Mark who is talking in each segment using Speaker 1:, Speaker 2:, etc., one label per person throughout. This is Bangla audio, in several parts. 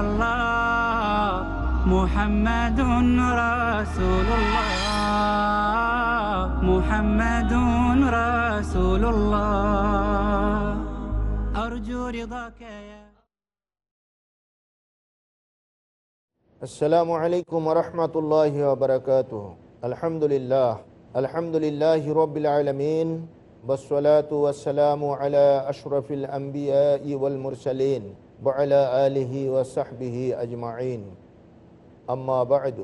Speaker 1: الله
Speaker 2: محمد رسول الله محمد رسول الله. أرجو رضاك يا
Speaker 3: السلام عليكم ورحمة الله وبركاته. الحمد لله. الحمد لله رب العالمين. والصلاة والسلام على أشرف الأنبياء والمرسلين. وعلى آله وصحبه أجمعين أما بعد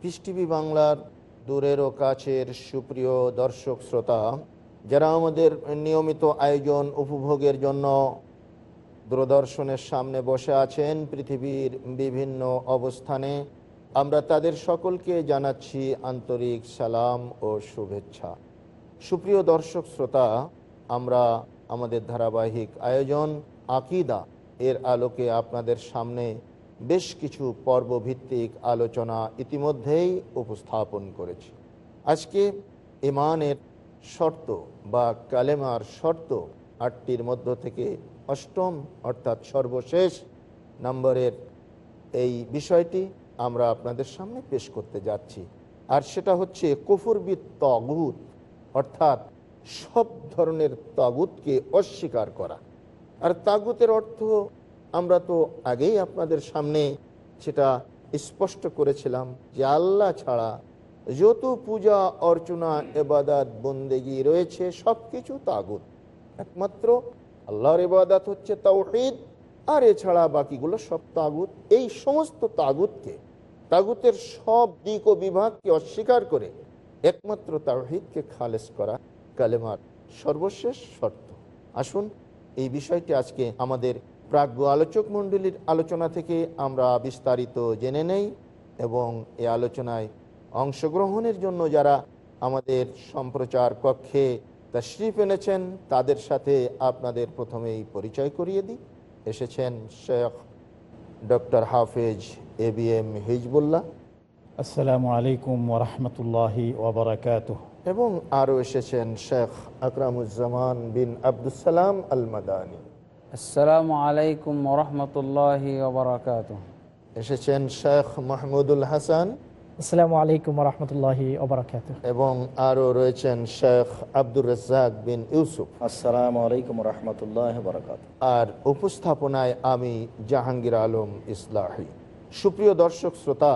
Speaker 3: পিস টিভি বাংলার দূরের ও কাছের সুপ্রিয় দর্শক শ্রোতা যারা আমাদের নিয়মিত আয়োজন উপভোগের জন্য দূরদর্শনের সামনে বসে আছেন পৃথিবীর বিভিন্ন অবস্থানে আমরা তাদের সকলকে জানাচ্ছি আন্তরিক সালাম ও শুভেচ্ছা সুপ্রিয় দর্শক শ্রোতা আমরা আমাদের ধারাবাহিক আয়োজন আকিদা এর আলোকে আপনাদের সামনে বেশ কিছু পর্বভিত্তিক আলোচনা ইতিমধ্যেই উপস্থাপন করেছি। আজকে ইমানের শর্ত বা কালেমার শর্ত আটটির মধ্য থেকে অষ্টম অর্থাৎ সর্বশেষ নম্বরের এই বিষয়টি আমরা আপনাদের সামনে পেশ করতে যাচ্ছি। আর সেটা হচ্ছে কুফুরবিদ তগুত, অর্থাৎ সব ধরনের তাগুতকে অস্বীকার করা। আর তাগুতের অর্থ আমরা তো আগেই আপনাদের সামনে সেটা স্পষ্ট করেছিলাম যে আল্লাহ ছাড়া যত পূজা, অর্চনা, এবাদাত, বন্দেগি রয়েছে সব কিছু তাগুত। একমাত্র আল্লাহর ইবাদত হচ্ছে তাওহিদ, আর এছাড়া বাকিগুলো সব তাগুত। এই সমস্ত তাগুতকে, তাগুতের সব দিক ও বিভাগকে অস্বীকার করে একমাত্র তাওহিদকে খালেস করা কালেমার সর্বশেষ শর্ত। আসুন এই বিষয়টি আজকে আমাদের প্রাজ্ঞ আলোচক মণ্ডলীর আলোচনা থেকে আমরা বিস্তারিত জেনে নেই এবং এই আলোচনায় অংশগ্রহণের জন্য যারা আমাদের সম্প্রচার কক্ষে তশরিফ এনেছেন, তাদের সাথে আপনাদের প্রথমেই পরিচয় করিয়ে দিই। এসেছেন শেখ ডক্টর হাফেজ এ বি এম হিজবুল্লাহ।
Speaker 4: আসসালামু আলাইকুম ওরহমতুল্লাহি ওবরাকাত
Speaker 3: এবং আরও এসেছেন শেখ আকরামুজ্জামান বিন আবদুসালাম আল মাদানী
Speaker 5: আসসালামু আলাইকুম ওরহমতুল্লাহ ওবরাকাত
Speaker 3: এসেছেন শেখ মাহমুদুল হাসান।
Speaker 6: আসসালামু আলাইকুম রহমতুল্লাহি ওবরাকাত
Speaker 3: এবং আরও রয়েছেন শেখ আব্দুর রাজ্জাক বিন ইউসুফ।
Speaker 7: আসসালামু আলাইকুম রহমতুল্লাহ বরকাত
Speaker 3: আর উপস্থাপনায় আমি জাহাঙ্গীর আলম ইসলাহি। সুপ্রিয় দর্শক শ্রোতা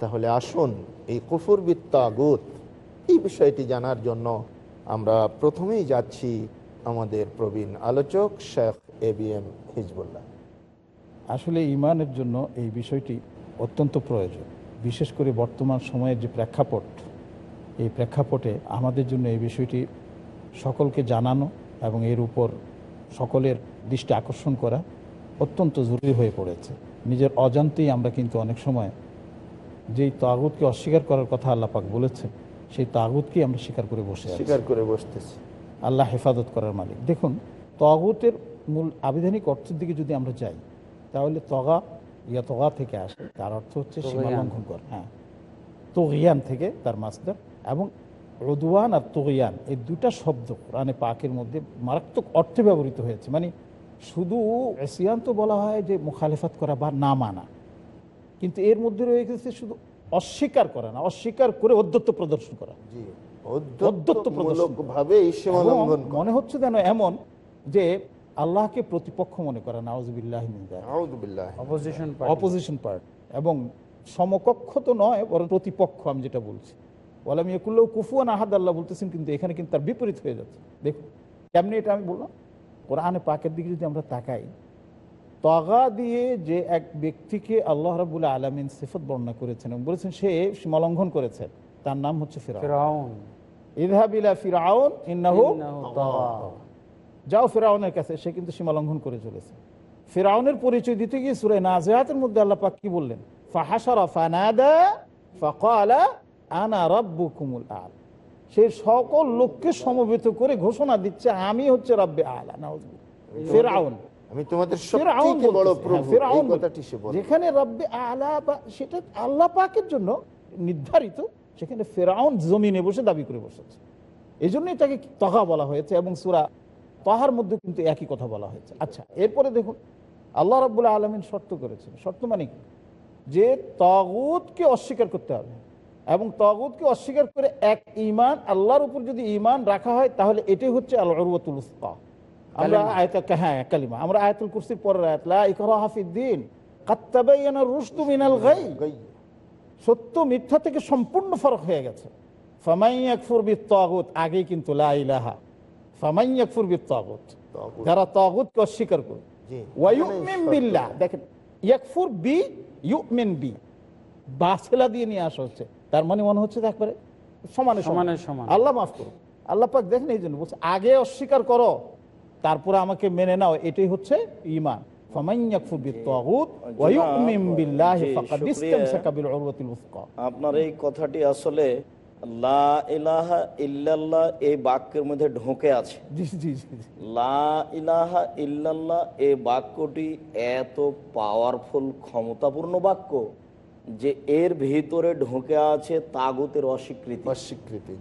Speaker 3: তাহলে আসুন এই কুফুর বিত্তাগুত এই বিষয়টি জানার জন্য আমরা প্রথমেই যাচ্ছি আমাদের প্রবীণ আলোচক Sheikh A B M Hizbullah.
Speaker 4: আসলে ইমানের জন্য এই বিষয়টি অত্যন্ত প্রয়োজন। বিশেষ করে বর্তমান সময়ের যে প্রেক্ষাপট, এই প্রেক্ষাপটে আমাদের জন্য এই বিষয়টি সকলকে জানানো এবং এর উপর সকলের দৃষ্টি আকর্ষণ করা অত্যন্ত জরুরি হয়ে পড়েছে। নিজের অজান্তেই আমরা কিন্তু অনেক সময় যেই তাগুতকে অস্বীকার করার কথা আল্লাপাক বলেছেন সেই তাগুতকেই আমরা স্বীকার করে বসে
Speaker 3: স্বীকার করে বসতেছি।
Speaker 4: আল্লাহ হেফাজত করার মালিক। দেখুন তগুতের মূল আবিধানিক অর্থের দিকে যদি আমরা যাই তাহলে তগা ইয়া তগা থেকে আসে তার অর্থ হচ্ছে সীমা লঙ্ঘন করা হ্যাঁ। তগিয়ান থেকে তার মাস্টার এবং রদুয়ান আর তগিয়ান এই দুটা শব্দ কোরআনে পাকের মধ্যে মারাত্মক অর্থে ব্যবহৃত হয়েছে। মানে শুধু এসিয়ান তো বলা হয় যে মুখালেফাত করা বা না মানা। কিন্তু এর মধ্যে রয়ে গেছে শুধু অস্বীকার করা না অস্বীকার করে অধ্যত্ব প্রদর্শন করা। মনে হচ্ছে যেন এমন যে আল্লাহকে প্রতিপক্ষ মনে করা।
Speaker 5: অপোজিশন
Speaker 4: অপোজিশন পার্ট এবং সমকক্ষ তো নয় বরং প্রতিপক্ষ আমি যেটা বলছি। বলে আমি একুল্লেও কুফুয়ান আহাদ আল্লাহ বলতেছেন কিন্তু এখানে কিন্তু তার বিপরীত হয়ে যাচ্ছে। দেখুন কেমনি এটা আমি বললাম? কোরআনে পাকের দিকে যদি আমরা তাকাই তগা দিয়ে যে এক ব্যক্তিকে আল্লাহ রাবুল আলমিন সিফত বর্ণনা করেছেন এবং বলেছেন সে সীমালঙ্ঘন করেছে তার নাম হচ্ছে ফেরাউন। ইদহাবিলা ফিরাউন ইন্নাহু
Speaker 5: ইন্নাহু
Speaker 4: যাও ফেরাউনের কাছে সে কিন্তু সীমা লঙ্ঘন করে চলেছে। ফেরাউনের পরিচয় দিতে গিয়ে সুরে নাজিয়াতের মধ্যে আল্লাহ পাক কি বললেন? ফাহাসারা ফানাদা ফাকালা আনা রাব্বুকুমুল আল। সে সকল লোককে সমবেত করে ঘোষণা দিচ্ছে আমি হচ্ছে রব্বে আলা। ফেরাউন।
Speaker 3: আমি তোমাদের বড় প্রভু
Speaker 4: হ্যাঁ,
Speaker 3: এই কথাটি সে বলে।
Speaker 4: যেখানে রব্বে আলা বা সেটা আল্লাহ পাকের জন্য নির্ধারিত সেখানে ফেরাউন জমিনে বসে দাবি করে বসেছে। এই জন্যই তাকে তহা বলা হয়েছে এবং সুরা তহার মধ্যে কিন্তু একই কথা বলা হয়েছে। আচ্ছা এরপরে দেখুন আল্লাহ রাবুল্লাহ আলমিন শর্ত করেছেন। শর্ত মানে কি? যে তগুতকে অস্বীকার করতে হবে এবং তগুতকে অস্বীকার করে এক ইমান আল্লাহর উপর যদি ইমান রাখা হয় তাহলে এটাই হচ্ছে আল্লাহ উরওয়াতুল উসকা আমরা আয়তা হ্যাঁ কালিমা। আমরা আয়াতুল কুরসির পরের আয়াত লা ইকরাহা ফিদ্দিন কাদ তাবায়্যানা রুশদু মিনাল গাই। সত্য মিথ্যা থেকে সম্পূর্ণ ফরক হয়ে গেছে। ফামাইয়াকফুর বিত্তাগুত আগেই কিন্তু লা ইলাহা।
Speaker 3: তাগুত।
Speaker 4: যারা তাগুতকে অস্বীকার করে। ওয়ায়ুমিন বিল্লাহ। দেখেন ইয়াকফুর বি ইউমিন বি। বাসেলা দিয়ে নিয়ে আসা হচ্ছে। তার মানে মনে হচ্ছে একবারে সমানে
Speaker 5: সমানে।
Speaker 4: সমান
Speaker 5: সমান।
Speaker 4: আল্লাহ মাফ করুন আল্লাহ পাক দেখেন এই জন্য বলছে আগে অস্বীকার করো। তারপরে আমাকে মেনে নাও এটাই হচ্ছে ইমান
Speaker 7: আপনার এই কথাটি আসলে লা ইলাহা ইল্লাল্লাহ এই বাক্যের মধ্যে ঢোকে আছে।
Speaker 4: জি জি জি জি।
Speaker 7: লা ইলাহা ইল্লাল্লাহ এই বাক্যটি এত পাওয়ারফুল ক্ষমতাপূর্ণ বাক্য। যে এর ভিতরে ঢোকে আছে তাগুতের অস্বীকৃতি।
Speaker 3: অস্বীকৃতি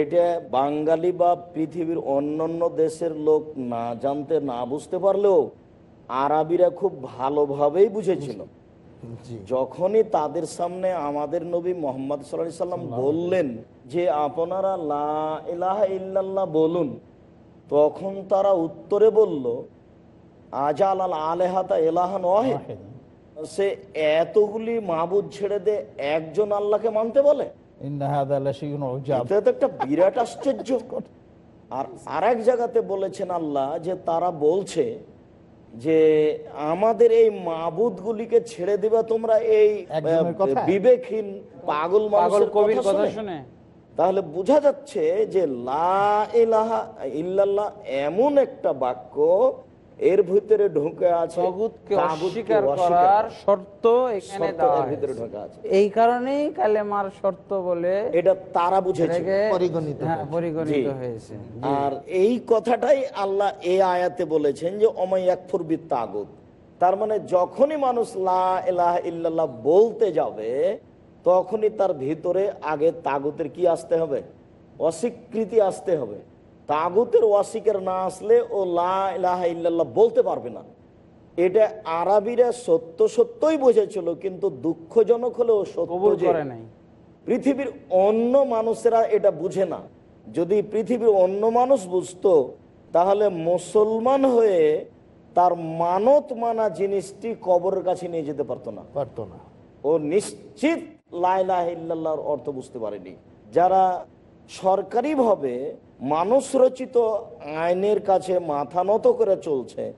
Speaker 7: এটা বাঙালি বা পৃথিবীর অন্যান্য দেশের লোক না জানতে না বুঝতে পারলেও আরবিরা খুব ভালোভাবেই বুঝেছিল। যখনই তাদের সামনে আমাদের নবী মোহাম্মদ সাল্লাহ সাল্লাম বললেন যে আপনারা লা ইলাহা ইল্লাল্লাহ বলুন। তখন তারা উত্তরে বলল আজাল আল আলেহাতা এলাহান ওয়াহেদ। সে এতগুলি মাবুদ ছেড়ে দে একজন আল্লাহকে মানতে বলে? একটা বিরাট আশ্চর্য। আর আরেক জায়গাতে বলেছেন আল্লাহ যে তারা বলছে যে আমাদের এই মাবুদগুলিকে ছেড়ে দিবা তোমরা এই
Speaker 4: একজনের
Speaker 7: আহ,
Speaker 4: কথা?
Speaker 7: বিবেকহীন পাগল
Speaker 5: পাগল কবির
Speaker 7: কথা শুনে। তাহলে বোঝা যাচ্ছে যে লা ইলাহা ইল্লাল্লাহ এমন একটা বাক্য এর ভিতরে ঢুকে আছে
Speaker 5: অস্বীকার করার শর্ত এখানে দেওয়া
Speaker 7: ভিতরে। ঢোকা আছে।
Speaker 5: এই কারণেই কালেমার শর্ত বলে
Speaker 7: এটা তারা বুঝেছে।
Speaker 3: পরিগণিত
Speaker 5: হ্যাঁ,
Speaker 3: হয়েছে।
Speaker 5: পরিগণিত হয়েছে।
Speaker 7: আর এই কথাটাই আল্লাহ এই আয়াতে বলেছেন যে অমাইয়াকফুর তাগুত তার মানে যখনই মানুষ লা ইলাহা ইল্লাল্লাহ বলতে যাবে তখনই তার ভিতরে আগে তাগুতের কি আসতে হবে? অস্বীকৃতি আসতে হবে। তাগুতের ওয়াসিকের না আসলে ও লা ইলাহা ইল্লাল্লাহ বলতে পারবে না। এটা আরবিরা সত্য সত্যই বুঝেছিল কিন্তু দুঃখজনক হলেও সত্য পৃথিবীর অন্য মানুষেরা এটা বুঝে না। যদি পৃথিবীর অন্য মানুষ বুঝতো তাহলে মুসলমান হয়ে তার মানত মানা জিনিসটি কবরের কাছে নিয়ে যেতে পারতো না।
Speaker 3: পারতো না।
Speaker 7: ও নিশ্চিত লাইলাহিল্লাহর অর্থ বুঝতে পারেনি। যারা সরকারিভাবে মানুষ রচিত আইনের কাছে মাথা নত করে চলছে।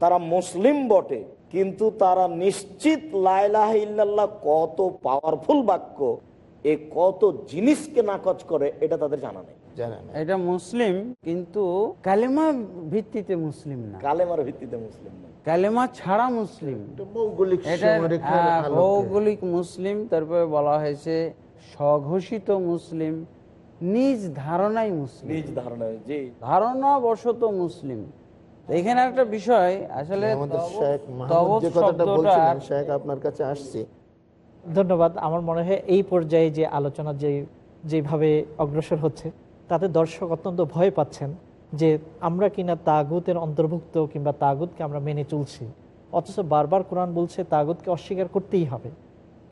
Speaker 7: তারা মুসলিম বটে কিন্তু তারা নিশ্চিত লাইলাহ ইল্লাল্লাহ কত পাওয়ারফুল বাক্য এ কত জিনিসকে নাকচ করে এটা তাদের জানা নেই।
Speaker 3: জানে না
Speaker 5: এটা মুসলিম কিন্তু কালেমা ভিত্তিতে মুসলিম না।
Speaker 7: কালেমার ভিত্তিতে মুসলিম
Speaker 5: কালেমা ছাড়া মুসলিম।
Speaker 3: এটা ভৌগোলিক
Speaker 5: এটা
Speaker 3: সীমারেখার
Speaker 5: আহ,
Speaker 3: আলোকে।
Speaker 5: ভৌগোলিক মুসলিম তারপরে বলা হয়েছে স্বঘোষিত মুসলিম। নিজ ধারণাই মুসলিম।
Speaker 7: নিজ ধারণা জি।
Speaker 5: ধারণা বশত মুসলিম এখানে একটা বিষয় আসলে
Speaker 3: আপনার কাছে আসছি।
Speaker 6: ধন্যবাদ। আমার মনে হয় এই পর্যায়ে যে আলোচনা যে যেভাবে অগ্রসর হচ্ছে তাতে দর্শক অত্যন্ত ভয় পাচ্ছেন যে আমরা কিনা তাগুতের অন্তর্ভুক্ত কিংবা তাগুতকে আমরা মেনে চলছি। অথচ বারবার কোরআন বলছে তাগুতকে অস্বীকার করতেই হবে।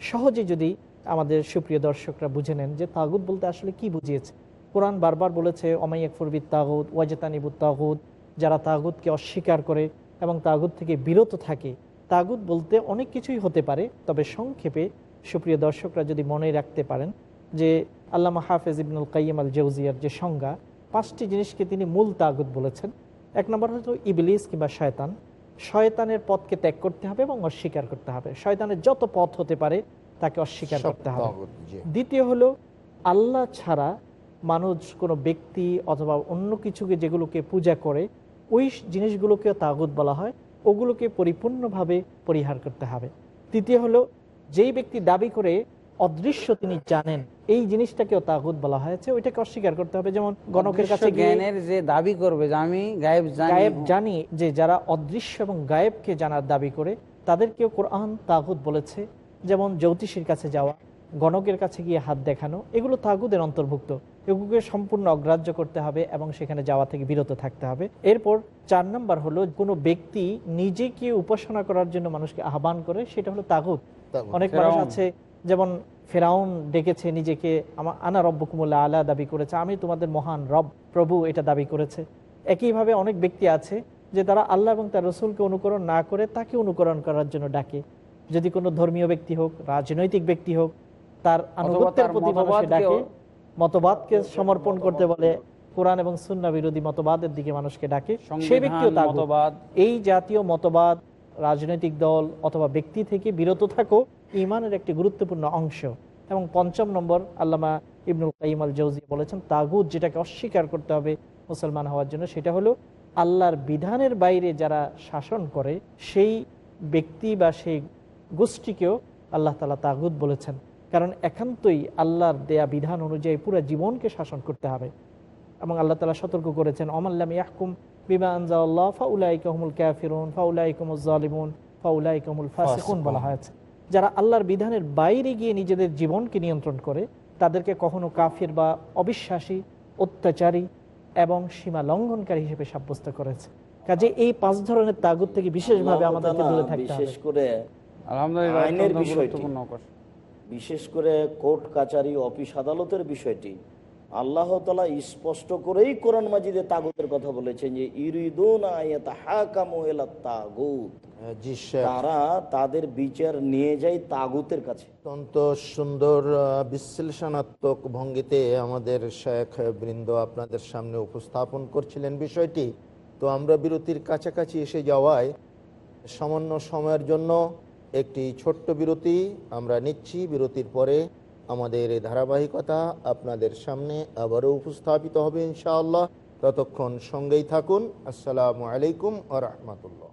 Speaker 6: সহজে যদি আমাদের সুপ্রিয় দর্শকরা বুঝে নেন যে তাগুত বলতে আসলে কি বুঝিয়েছে? কোরআন বারবার বলেছে অমাইয়াকফুরবিদ তাগুত ওয়াজেতানিবুত তাগুত যারা তাগুতকে অস্বীকার করে এবং তাগুত থেকে বিরত থাকে তাগুদ বলতে অনেক কিছুই হতে পারে, তবে সংক্ষেপে সুপ্রিয় দর্শকরা যদি মনে রাখতে পারেন যে আল্লামা হাফেজ ইবনুল কাইম আল জৌজিয়ার যে সংজ্ঞা, পাঁচটি জিনিসকে তিনি মূল তাগুত বলেছেন। এক নম্বর হলো ইবলিস কিংবা শয়তান। শয়তানের পথকে ত্যাগ করতে হবে এবং অস্বীকার করতে হবে। শয়তানের যত পথ হতে পারে তাকে অস্বীকার করতে হবে। দ্বিতীয় হলো আল্লাহ ছাড়া মানুষ কোনো ব্যক্তি অথবা অন্য কিছুকে যেগুলোকে পূজা করে ওই জিনিসগুলোকে তাগুত বলা হয় ওগুলোকে পরিপূর্ণভাবে পরিহার করতে হবে। তৃতীয় হলো যেই ব্যক্তি দাবি করে অদৃশ্য তিনি জানেন এই জিনিসটাকেও তাগুদ বলা হয়েছে ওইটাকে অস্বীকার করতে হবে। যেমন গণকের কাছে
Speaker 5: জ্ঞানের যে দাবি করবে যে আমি গায়েব
Speaker 6: গায়েব জানি যে যারা অদৃশ্য এবং গায়েবকে জানার দাবি করে তাদেরকেও কোরআন তাগুদ বলেছে। যেমন জ্যোতিষীর কাছে যাওয়া গণকের কাছে গিয়ে হাত দেখানো এগুলো তাগুদের অন্তর্ভুক্ত। এগুলোকে সম্পূর্ণ অগ্রাহ্য করতে হবে এবং সেখানে যাওয়া থেকে বিরত থাকতে হবে। এরপর চার নাম্বার হলো কোনো ব্যক্তি নিজেকে উপাসনা করার জন্য মানুষকে আহ্বান করে সেটা হলো তাগুদ অনেক মানুষ
Speaker 5: ফেরাউন।
Speaker 6: আছে যেমন ফেরাউন ডেকেছে নিজেকে আমা- আনা রব্বকুমুল্লা আলা দাবি করেছে আমি তোমাদের মহান রব প্রভু এটা দাবি করেছে। একইভাবে অনেক ব্যক্তি আছে যে তারা আল্লাহ এবং তার রসুলকে অনুকরণ না করে তাকে অনুকরণ করার জন্য ডাকে। যদি কোনো ধর্মীয় ব্যক্তি হোক রাজনৈতিক ব্যক্তি হোক তার আনুগত্যের প্রতি মানুষে
Speaker 5: মতবাদকেও-
Speaker 6: ডাকে মতবাদকে সমর্পণ করতে বলে কোরআন এবং সুন্না বিরোধী মতবাদের দিকে মানুষকে ডাকে সেই ব্যক্তিও
Speaker 5: মতবাদ।
Speaker 6: এই জাতীয় মতবাদ রাজনৈতিক দল অথবা ব্যক্তি থেকে বিরত থাকো ইমানের একটি গুরুত্বপূর্ণ অংশ। এবং পঞ্চম নম্বর আল্লামা ইবনুল কাইম আল জৌজি বলেছেন তাগুদ যেটাকে অস্বীকার করতে হবে মুসলমান হওয়ার জন্য সেটা হলো আল্লাহর বিধানের বাইরে যারা শাসন করে সেই ব্যক্তি বা সেই গোষ্ঠীকেও আল্লাহ তালা তাগুদ বলেছেন। কারণ একান্তই আল্লাহর দেয়া বিধান অনুযায়ী পুরো জীবনকে শাসন করতে হবে। এবং আল্লাহ তালা সতর্ক করেছেন অমাল্লাম ইয়াহকুম বিমা আনজাল্লাহ ফাউলাইকাহুমুল কাফিরুন ফাউলাইকুমুল জালিমুন ফাউলাইকুমুল ফাসিকুন বলা হয়েছে। যারা আল্লাহর বিধানের বাইরে গিয়ে নিজেদের জীবনকে নিয়ন্ত্রণ করে তাদেরকে কখনো কাফির বা অবিশ্বাসী অত্যাচারী এবং সীমা লঙ্ঘনকারী হিসেবে সাব্যস্ত করেছে। কাজে এই পাঁচ ধরনের তাগুদ থেকে বিশেষভাবে
Speaker 7: আল্লাহ
Speaker 6: আমাদেরকে দূরে থাকতে
Speaker 7: বিশেষ করে
Speaker 5: আলহামদুলিল্লাহ
Speaker 7: আইনের
Speaker 5: অত্যন্ত
Speaker 7: বিষয়টি। বিশেষ করে কোর্ট কাচারি অফিস আদালতের বিষয়টি আল্লাহ তালা স্পষ্ট করেই কোরআন মাজিদে তাগুতের কথা বলেছেন যে ইরিদুন তাগুত।
Speaker 3: শেখ।
Speaker 7: তারা তাদের বিচার নিয়ে যায় তাগুতের কাছে।
Speaker 3: অত্যন্ত সুন্দর বিশ্লেষণাত্মক ভঙ্গিতে আমাদের শেখ বৃন্দ আপনাদের সামনে উপস্থাপন করছিলেন বিষয়টি। তো আমরা বিরতির কাছাকাছি এসে যাওয়ায় সামান্য সময়ের জন্য একটি ছোট্ট বিরতি আমরা নিচ্ছি বিরতির পরে আমাদের ধারাবাহিকতা আপনাদের সামনে আবারও উপস্থাপিত হবে ইনশাআল্লাহ। ততক্ষণ সঙ্গেই থাকুন। আসসালামু আলাইকুম আ রহমতুল্লাহ।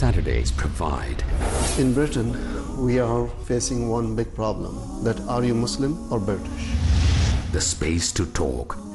Speaker 8: Saturdays provide.
Speaker 9: In Britain, we are facing one big problem that are you Muslim or British?
Speaker 8: The space to talk.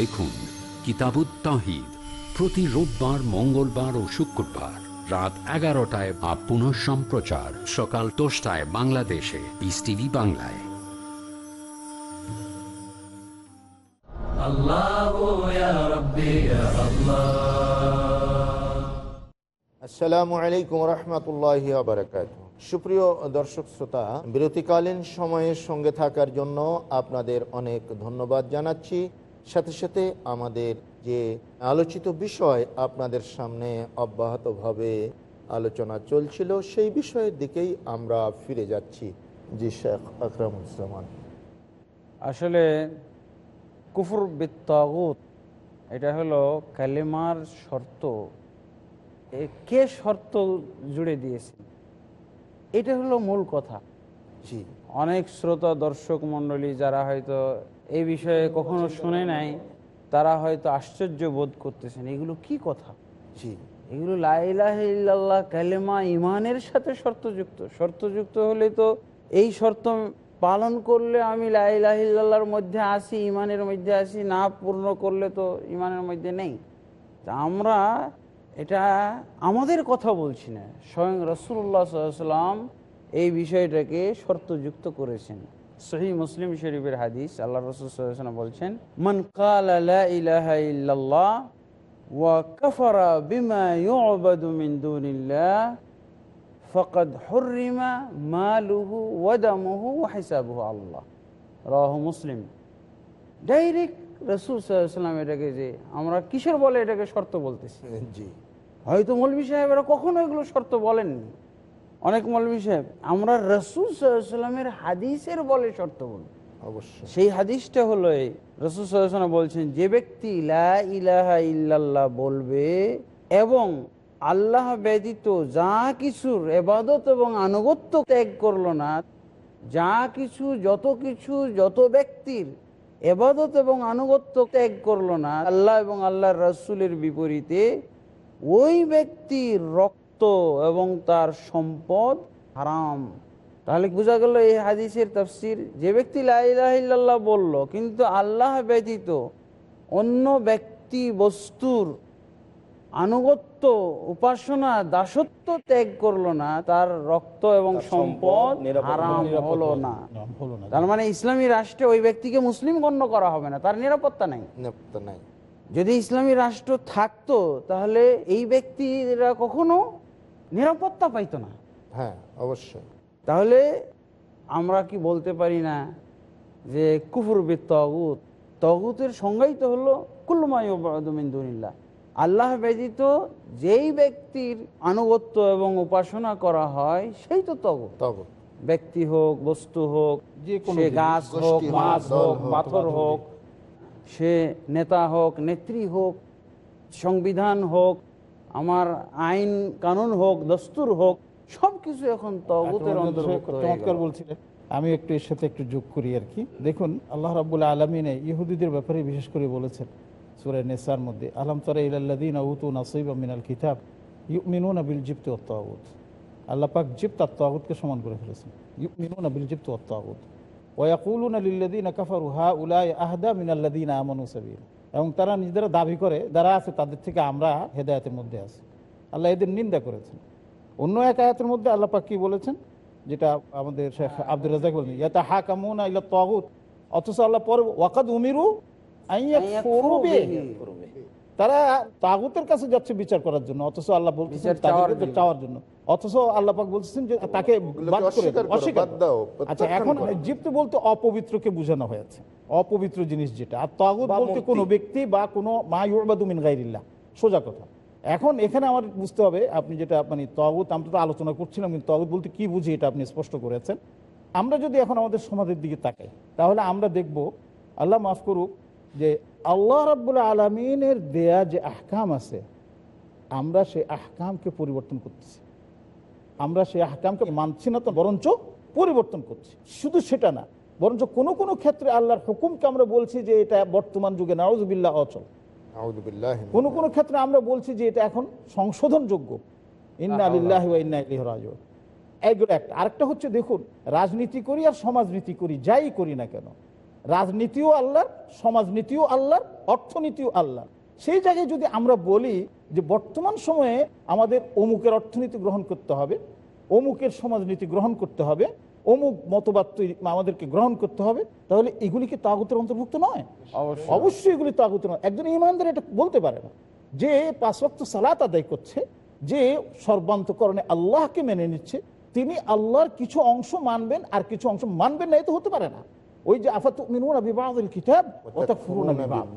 Speaker 8: দেখুন কিতাবুত তাহিদ প্রতি রোববার মঙ্গলবার ও শুক্রবার রাত এগারোটায় বা পুনঃ সম্প্রচার সকাল দশটায় বাংলাদেশে। ইস টিভি বাংলায়।
Speaker 3: আসসালামু আলাইকুম রহমতুল্লাহ বারকাতুহ। সুপ্রিয় দর্শক শ্রোতা বিরতিকালীন সময়ের সঙ্গে থাকার জন্য আপনাদের অনেক ধন্যবাদ জানাচ্ছি। সাথে সাথে আমাদের যে আলোচিত বিষয় আপনাদের সামনে অব্যাহতভাবে আলোচনা চলছিল সেই বিষয়ের দিকেই আমরা ফিরে যাচ্ছি জি শেখ আকরামুজ্জামান।
Speaker 5: আসলে কুফর বিত্তাগুত এটা হলো কালেমার শর্ত। কে শর্ত জুড়ে দিয়েছে?
Speaker 10: এটা হলো মূল কথা।
Speaker 3: জি।
Speaker 10: অনেক শ্রোতা দর্শক মণ্ডলী যারা হয়তো এই বিষয়ে কখনো শুনে নাই। তারা হয়তো আশ্চর্য বোধ করতেছেন এগুলো কি কথা?
Speaker 3: জি।
Speaker 10: এগুলো লাইলাহ কালেমা ইমানের সাথে শর্তযুক্ত। শর্তযুক্ত হলে তো এই শর্ত পালন করলে আমি লাইলাহ ইল্লাল্লাহর মধ্যে আসি ইমানের মধ্যে আসি না পূর্ণ করলে তো ইমানের মধ্যে নেই। তা আমরা এটা আমাদের কথা বলছি না। স্বয়ং রসুল্লাহ সাল্লাম এই বিষয়টাকে শর্তযুক্ত করেছেন। সহি মুসলিম শরীফের হাদিস আল্লাহ রসুল সাল্লাম বলছেন মন কাল ইলাহা ইল্লাল্লাহ وكفر بما يعبد من دون الله فقد حرم ماله ودمه وحسابه على الله রাহ মুসলিম ডাইরেক্ট রসুল সাল্লাম এটাকে যে আমরা কিসের বলে এটাকে শর্ত বলতেছি
Speaker 3: জি
Speaker 10: হয়তো মৌলবী সাহেবেরা কখনো এগুলো শর্ত বলেননি অনেক মৌলবী সাহেব আমরা রসুল সাল্লামের হাদিসের বলে শর্ত বলি
Speaker 3: অবশ্যই।
Speaker 10: সেই হাদিসটা হলো রসুল সাল্লাম বলছেন যে ব্যক্তি লা ইলাহা ইল্লাল্লাহ বলবে এবং আল্লাহ ব্যতীত যা কিছুর এবাদত এবং আনুগত্য ত্যাগ করল না যা কিছু যত কিছু যত ব্যক্তির এবাদত এবং আনুগত্য ত্যাগ করল না আল্লাহ এবং আল্লাহর রসুলের বিপরীতে ওই ব্যক্তির রক্ত এবং তার সম্পদ হারাম। তাহলে বোঝা গেল এই হাদিসের তফসির যে ব্যক্তি লাইলাহিল্লাহ বলল কিন্তু আল্লাহ ব্যতীত অন্য ব্যক্তি বস্তুর আনুগত্য উপাসনা দাসত্ব ত্যাগ করল না তার রক্ত এবং সম্পদ হারাম হলো না।
Speaker 4: না, হলো না।
Speaker 10: তার মানে ইসলামী রাষ্ট্রে ওই ব্যক্তিকে মুসলিম গণ্য করা হবে না তার নিরাপত্তা নেই।
Speaker 3: নিরাপত্তা নাই।
Speaker 10: যদি ইসলামী রাষ্ট্র থাকতো তাহলে এই ব্যক্তিরা কখনো নিরাপত্তা পাইতো না।
Speaker 3: হ্যাঁ অবশ্যই।
Speaker 10: তাহলে আমরা কি বলতে পারি না যে কুফুর বি তগুত? তগুতের সংজ্ঞাই তো হলো কুল্লুমাইমিন্দুনিল্লাহ আল্লাহ ব্যতীত যেই ব্যক্তির আনুগত্য এবং উপাসনা করা হয় সেই তো তগুত।
Speaker 3: তবে
Speaker 10: ব্যক্তি হোক বস্তু হোক
Speaker 4: যে কোনো
Speaker 10: সে গাছ হোক মাছ হোক, পাথর হোক সে নেতা হোক নেত্রী হোক সংবিধান হোক আমার আইন কানুন হোক দস্তুর হোক সবকিছু এখন তগুতের অন্তর্ভুক্ত
Speaker 4: চমৎকার বলছিলেন। আমি একটু এর সাথে একটু যোগ করি আর কি। দেখুন আল্লাহ রাবুল্লাহ আলমিনে ইহুদিদের ব্যাপারে বিশেষ করে বলেছেন সুরে নেসার মধ্যে আলম তরে ইলাল্লাদিন আউতু নাসিব মিনাল কিতাব ইউমিনুন বিল জিপ্ত তাগুত। আল্লাহ পাক জিপ্ত তাগুতকে সমান করে ফেলেছেন। ইউমিনুন বিল জিপ্ত তাগুত। ওয়াকুলুন লিল্লাদিন কাফারু হা উলাই আহদা মিনাল্লাদিন আমানু সাবিল। এবং তারা নিজেরা দাবি করে যারা আছে তাদের থেকে আমরা হেদায়তের মধ্যে আছি। আল্লাহ এদের নিন্দা করেছেন। অন্য এক আয়াতের মধ্যে আল্লাহ পাক কি বলেছেন? যেটা আমাদের শেখ আব্দুল রাজাক বলেন ইয়াতা হা কামুন ইলা তাগুত অথচ আল্লাহ পরে ওয়াকাদ উমিরু তারা তাগুতের কাছে যাচ্ছে বিচার করার জন্য অথচ আল্লাহ বলছেন
Speaker 10: চাওয়ার জন্য।
Speaker 4: অথচ আল্লাহ পাক বলছেন যে তাকে বাদ করে
Speaker 3: অস্বীকার
Speaker 4: আচ্ছা এখন। জিপ্ত বলতে অপবিত্রকে বোঝানো হয়েছে অপবিত্র জিনিস যেটা। আর তাগুত বলতে। কোনো ব্যক্তি বা কোনো মা ইউরবাদুমিন গাইরিল্লাহ সোজা কথা। এখন এখানে আমার বুঝতে হবে আপনি যেটা মানে তগুত আমরা তো আলোচনা করছিলাম কিন্তু তগুত বলতে কি বুঝি এটা আপনি স্পষ্ট করেছেন। আমরা যদি এখন আমাদের সমাজের দিকে তাকাই তাহলে আমরা দেখব আল্লাহ মাফ করুক যে আল্লাহ রাব্বুল আলমিনের দেয়া যে আহকাম আছে আমরা সেই আহকামকে পরিবর্তন করতেছি। আমরা সেই আহকামকে মানছি না তো বরঞ্চ পরিবর্তন করছি। শুধু সেটা না বরঞ্চ কোনো কোনো ক্ষেত্রে আল্লাহর হুকুমকে আমরা বলছি যে এটা বর্তমান যুগে নাউজবিল্লাহ অচল। কোনো কোনো ক্ষেত্রে আমরা বলছি যে এটা এখন সংশোধনযোগ্য। ইন্না আলিল্লাহ ইন্না এগুলো একটা। আরেকটা হচ্ছে দেখুন রাজনীতি করি আর সমাজনীতি করি যাই করি না কেন রাজনীতিও আল্লাহ সমাজনীতিও আল্লাহ অর্থনীতিও আল্লাহ সেই জায়গায় যদি আমরা বলি যে বর্তমান সময়ে আমাদের অমুকের অর্থনীতি গ্রহণ করতে হবে অমুকের সমাজনীতি গ্রহণ করতে হবে অমুক মতবাদ তৈরি আমাদেরকে গ্রহণ করতে হবে তাহলে এগুলি কি তাগুতের অন্তর্ভুক্ত নয়?
Speaker 10: অবশ্যই।
Speaker 4: এগুলি তাগুতের নয়। একজন ইমানদার এটা বলতে পারে না। যে পাঁচ ওয়াক্ত সালাত আদায় করছে যে সর্বান্তকরণে আল্লাহকে মেনে নিচ্ছে তিনি আল্লাহর কিছু অংশ মানবেন আর কিছু অংশ মানবেন না এ তো হতে পারে না। ওই যে আফাত কিতাব।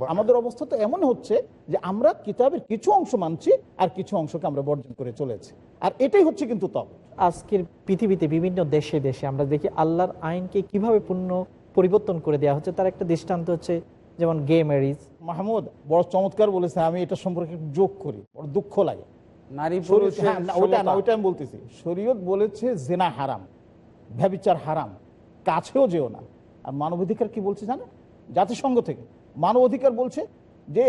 Speaker 4: আমাদের অবস্থা তো এমন হচ্ছে যে আমরা কিতাবের কিছু অংশ মানছি আর কিছু অংশকে আমরা বর্জন করে চলেছি। আর এটাই হচ্ছে কিন্তু তব
Speaker 6: আজকের পৃথিবীতে বিভিন্ন দেশে দেশে আমরা দেখি আল্লাহর আইনকে কীভাবে পূর্ণ পরিবর্তন করে দেওয়া হচ্ছে তার একটা দৃষ্টান্ত হচ্ছে যেমন গে ম্যারিজ
Speaker 4: মাহমুদ বড় চমৎকার বলেছে আমি এটা সম্পর্কে একটু যোগ করি বড় দুঃখ লাগে।
Speaker 10: নারী
Speaker 4: হ্যাঁ, না, ওইটা না ওইটা আমি বলতেছি। শরীয়ত বলেছে জেনা হারাম ব্যবিচার হারাম কাছেও যেও না। আর মানবাধিকার কি বলছে জানো জাতিসংঘ থেকে। মানব অধিকার বলছে যে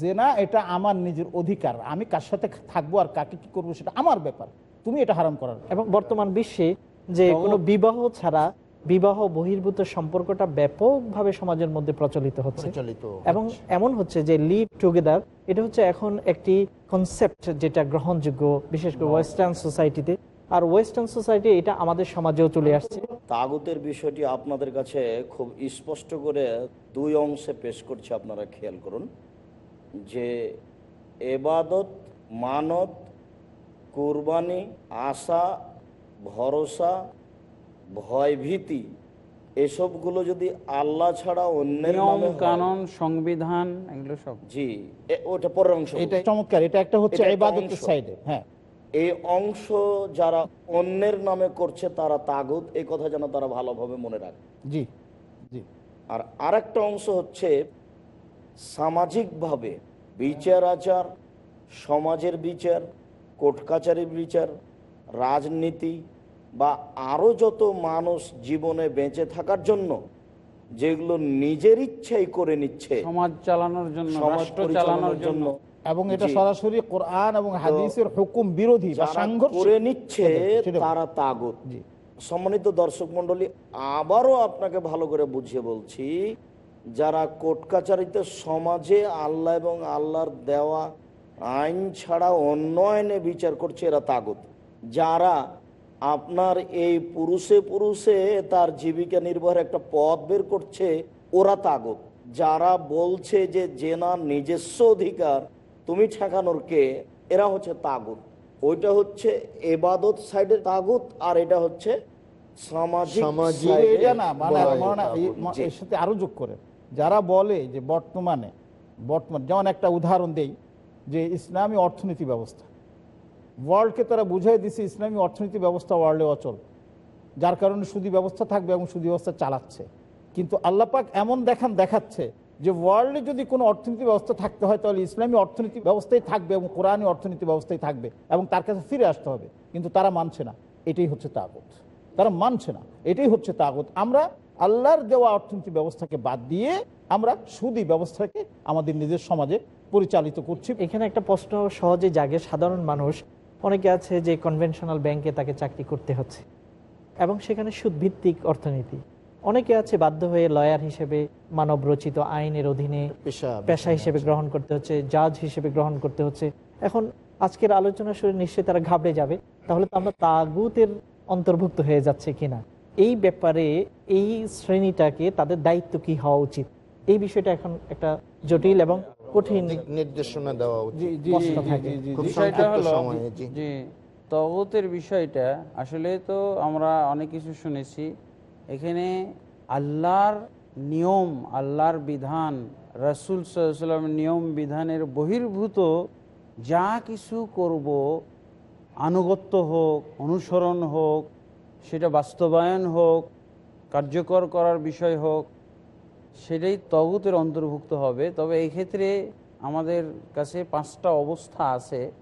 Speaker 4: জেনা এটা আমার নিজের অধিকার আমি কার সাথে থাকব আর কাকে কি করব সেটা আমার ব্যাপার। তুমি এটা হারাম করার
Speaker 6: এবং বর্তমান বিশ্বে যে কোনো বিবাহ ছাড়া বিবাহ বহির্ভূত সম্পর্কটা ব্যাপকভাবে সমাজের মধ্যে প্রচলিত হচ্ছে। এবং এমন হচ্ছে যে লিভ টুগেদার এটা হচ্ছে এখন একটি কনসেপ্ট যেটা গ্রহণযোগ্য বিশেষ করে ওয়েস্টার্ন সোসাইটিতে আর ওয়েস্টার্ন সোসাইটি এটা আমাদের সমাজেও চলে আসছে।
Speaker 7: তাগুতের বিষয়টি আপনাদের কাছে খুব স্পষ্ট করে দুই অংশে পেশ করছে আপনারা খেয়াল করুন। যে এবাদত মানত কুরবানি আশা ভরসা ভয়ভীতি এসবগুলো যদি আল্লাহ ছাড়া অন্যের নামে
Speaker 10: কানুন সংবিধান এগুলো সব।
Speaker 7: জি ওটা পরের অংশ।
Speaker 4: এটা চমৎকার এটা একটা হচ্ছে ইবাদতের সাইডে হ্যাঁ।
Speaker 7: এই অংশ যারা অন্যের নামে করছে তারা তাগুত এই কথা যেন তারা ভালোভাবে মনে রাখে।
Speaker 4: জি জি।
Speaker 7: আর আরেকটা অংশ হচ্ছে সামাজিকভাবে বিচার আচার সমাজের বিচার কোর্ট কাচারির বিচার রাজনীতি বা আরও যত মানুষ জীবনে বেঁচে থাকার জন্য যেগুলো নিজের ইচ্ছাই করে নিচ্ছে
Speaker 10: সমাজ চালানোর জন্য
Speaker 7: সমাজ
Speaker 10: রাষ্ট্র চালানোর জন্য
Speaker 4: এবং এটা সরাসরি কোরআন এবং হাদিসের হুকুম বিরোধী বা
Speaker 7: যারা
Speaker 4: সাংঘর্ষিক
Speaker 7: করে নিচ্ছে তারা তাগুত। সম্মানিত দর্শক মন্ডলী আবারও আপনাকে ভালো করে বুঝিয়ে বলছি যারা কোর্ট কাচারিতে সমাজে আল্লাহ এবং আল্লাহর দেওয়া আইন ছাড়া অন্য আইনে বিচার করছে এরা তাগত। যারা আপনার এই পুরুষে পুরুষে তার জীবিকা নির্বাহের একটা পথ বের করছে ওরা তাগত। যারা বলছে যে জেনা নিজস্ব অধিকার তুমি ঠেকানোর কে এরা হচ্ছে তাগুত। ওইটা হচ্ছে এবাদত সাইডের তাগুত আর এটা হচ্ছে সামাজিক
Speaker 4: মানে মনে আরও যোগ করে। যারা বলে যে বর্তমানে বর্তমান যেমন একটা উদাহরণ দেই যে ইসলামী অর্থনীতি ব্যবস্থা। ওয়ার্ল্ডকে তারা বুঝিয়ে দিছে ইসলামী অর্থনীতি ব্যবস্থা ওয়ার্ল্ডে অচল। যার কারণে সুদী ব্যবস্থা থাকবে এবং সুদী ব্যবস্থা চালাচ্ছে। কিন্তু আল্লাপাক এমন দেখান, দেখাচ্ছে যে ওয়ার্ল্ডে যদি কোনো অর্থনীতি ব্যবস্থা থাকতে হয়, তাহলে ইসলামী অর্থনীতি ব্যবস্থাই থাকবে এবং কোরআনী অর্থনীতি ব্যবস্থাই থাকবে এবং তার কাছে ফিরে আসতে হবে। কিন্তু তারা মানছে না। এটাই হচ্ছে তাগত। তারা মানছে না। এটাই হচ্ছে তাগত। আমরা আল্লাহর দেওয়া অর্থনীতি ব্যবস্থাকে বাদ দিয়ে আমরা সুদী ব্যবস্থাকে আমাদের নিজের সমাজে পরিচালিত করছি।
Speaker 6: এখানে একটা প্রশ্ন সহজে জাগে। সাধারণ মানুষ অনেকে আছে যে কনভেনশনাল ব্যাংকে তাকে চাকরি করতে হচ্ছে। এবং সেখানে সুদভিত্তিক অর্থনীতি। অনেকে আছে বাধ্য হয়ে লয়ার হিসেবে মানব রচিত আইনের অধীনে
Speaker 3: পেশা
Speaker 6: পেশা হিসেবে গ্রহণ করতে হচ্ছে জাজ হিসেবে গ্রহণ করতে হচ্ছে। এখন আজকের আলোচনা শুনে নিশ্চয়ই তারা ঘাবড়ে যাবে। তাহলে তো আমরা তাগুতের অন্তর্ভুক্ত হয়ে যাচ্ছে কিনা এই ব্যাপারে এই শ্রেণীটাকে তাদের দায়িত্ব কি হওয়া উচিত? এই বিষয়টা এখন একটা জটিল এবং কঠিন।
Speaker 3: নির্দেশনা দেওয়া।
Speaker 10: তগতের বিষয়টা আসলে তো আমরা অনেক কিছু শুনেছি। এখানে আল্লাহর নিয়ম আল্লাহর বিধান রাসুল সাল্লামের নিয়ম বিধানের বহির্ভূত যা কিছু করব আনুগত্য হোক অনুসরণ হোক সেটা বাস্তবায়ন হোক কার্যকর করার বিষয় হোক সেটাই তগুতের অন্তর্ভুক্ত হবে। তবে এই ক্ষেত্রে আমাদের কাছে পাঁচটা অবস্থা আছে।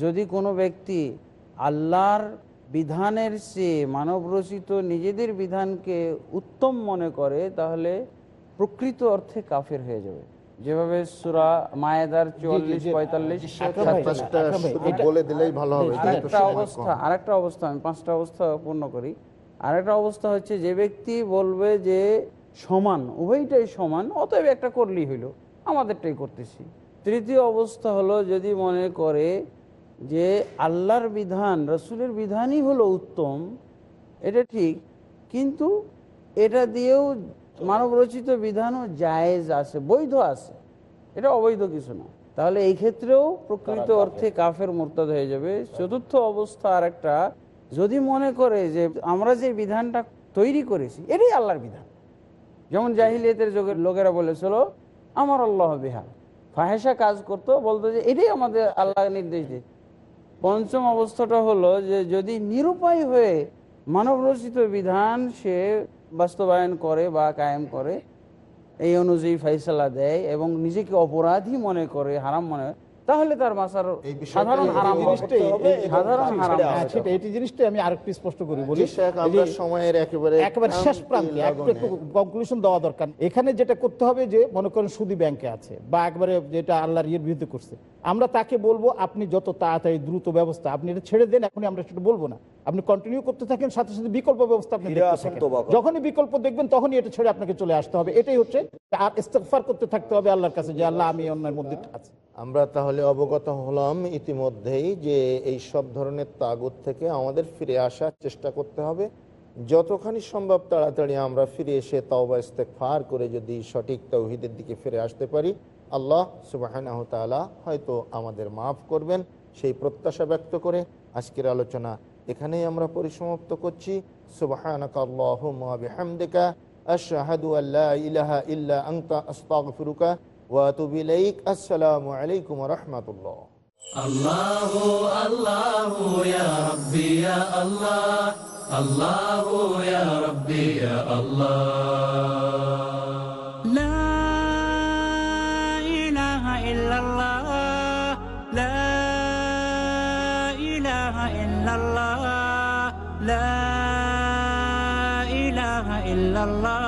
Speaker 10: যদি কোনো ব্যক্তি আল্লাহর বিধানের চেয়ে মানবরচিত নিজেদের বিধানকে উত্তম মনে করে তাহলে প্রকৃত অর্থে কাফের হয়ে যাবে। যেভাবে সুরা মায়েদার চুয়াল্লিশ পঁয়তাল্লিশ
Speaker 4: ভাই,
Speaker 3: শুধু
Speaker 4: এটা-
Speaker 3: বলে দিলেই ভালো হবে
Speaker 10: আরেকটা অবস্থা। আরেকটা অবস্থা আমি পাঁচটা অবস্থা পূর্ণ করি। আরেকটা অবস্থা হচ্ছে যে ব্যক্তি বলবে যে সমান উভয়টাই সমান অতএব একটা করলেই হইল। আমাদেরটাই করতেছি। তৃতীয় অবস্থা হলো যদি মনে করে যে আল্লাহর বিধান রসুলের বিধানই হলো উত্তম এটা ঠিক কিন্তু এটা দিয়েও মানব রচিত বিধানও জায়েজ আছে বৈধ আছে। এটা অবৈধ কিছু না। তাহলে এই ক্ষেত্রেও প্রকৃত অর্থে কাফের মোরতাদ হয়ে যাবে। চতুর্থ অবস্থা আর একটা যদি মনে করে যে আমরা যে বিধানটা তৈরি করেছি এটাই আল্লাহর বিধান। যেমন জাহিলিয়াতের যুগের লোকেরা বলেছিল, আমার আল্লাহ বিহার ফাহেসা কাজ করতো, বলতো যে, এটাই আমাদের আল্লাহ নির্দেশ দিয়েছে পঞ্চম অবস্থাটা হলো যে, যদি নিরুপায় হয়ে মানব রচিত বিধান সে বাস্তবায়ন করে বা কায়েম করে, এই অনুযায়ী ফাইসলা দেয় এবং নিজেকে অপরাধী মনে করে, হারাম মনে তাহলে তার মাসার সাধারণ হারাম
Speaker 4: জিনিসটাই- এই-
Speaker 10: সাধারণ হারাম
Speaker 4: সেটা এই জিনিসটাই আমি আরেকটু স্পষ্ট করি বলি।
Speaker 3: সময়ের একেবারে
Speaker 4: একেবারে শেষ প্রান্তে একটু কনক্লুশন দেওয়া দরকার। এখানে যেটা করতে হবে যে মনে করেন সুদি ব্যাংকে আছে বা একবারে যেটা আল্লাহর ইয়ের বিরুদ্ধে করছে। আমরা তাকে বলব আপনি যত তাড়াতাড়ি দ্রুত ব্যবস্থা আপনি এটা ছেড়ে দেন এখনই আমরা সেটা বলব না। আপনি কন্টিনিউ করতে থাকেন সাথে সাথে বিকল্প ব্যবস্থা আপনি দেখতে থাকেন। যখনই বিকল্প দেখবেন তখনই এটা ছেড়ে আপনাকে চলে আসতে হবে। এটাই হচ্ছে আর ইস্তেগফার করতে থাকতে হবে আল্লাহর কাছে যে আল্লাহ আমি অন্যের মধ্যে আছি।
Speaker 3: আমরা তাহলে অবগত হলাম ইতিমধ্যেই যে এই সব ধরনের তাগুত থেকে আমাদের ফিরে আসার চেষ্টা করতে হবে। যতখানি সম্ভব তাড়াতাড়ি আমরা ফিরে এসে তওবা ইস্তেকফার করে যদি সঠিক তৌহিদের দিকে ফিরে আসতে পারি, আল্লাহ সুবাহানাহ তাআলা হয়তো আমাদের মাফ করবেন। সেই প্রত্যাশা ব্যক্ত করে আজকের আলোচনা এখানেই আমরা পরিসমাপ্ত করছি। সুবাহানাকা আল্লাহুম্মা বিহামদিকা, আশহাদু আল্লা ইলাহা واتوب إليك. السلام عليكم ورحمة الله.
Speaker 1: الله الله يا ربي يا الله. الله يا ربي يا الله.
Speaker 2: لا إله إلا الله. لا إله إلا الله. لا إله إلا الله.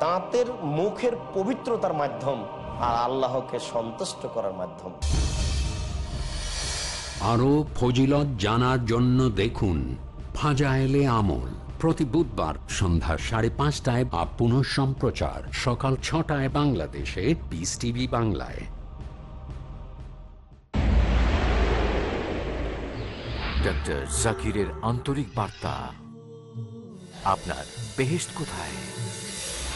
Speaker 7: তাঁতের মুখের পবিত্রতার মাধ্যম আর আল্লাহকে সন্তুষ্ট করার মাধ্যম।
Speaker 8: আরও ফজিলত জানার জন্য দেখুন ফাজায়েলে আমল। প্রতি বুধবার সন্ধ্যা সাড়ে পাঁচটায় বা পুনঃ সম্প্রচার সকাল ছটায় বাংলাদেশে পিস টিভি বাংলায়।
Speaker 11: ডক্টর জাকিরের আন্তরিক বার্তা। আপনার বেহেস্ট কোথায়?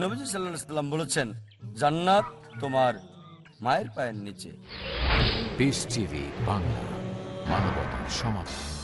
Speaker 12: নবীজি সাল্লাহ সাল্লাম বলেছেন জান্নাত তোমার মায়ের পায়ের নিচে।
Speaker 11: বাংলা মানবতার সমাধান।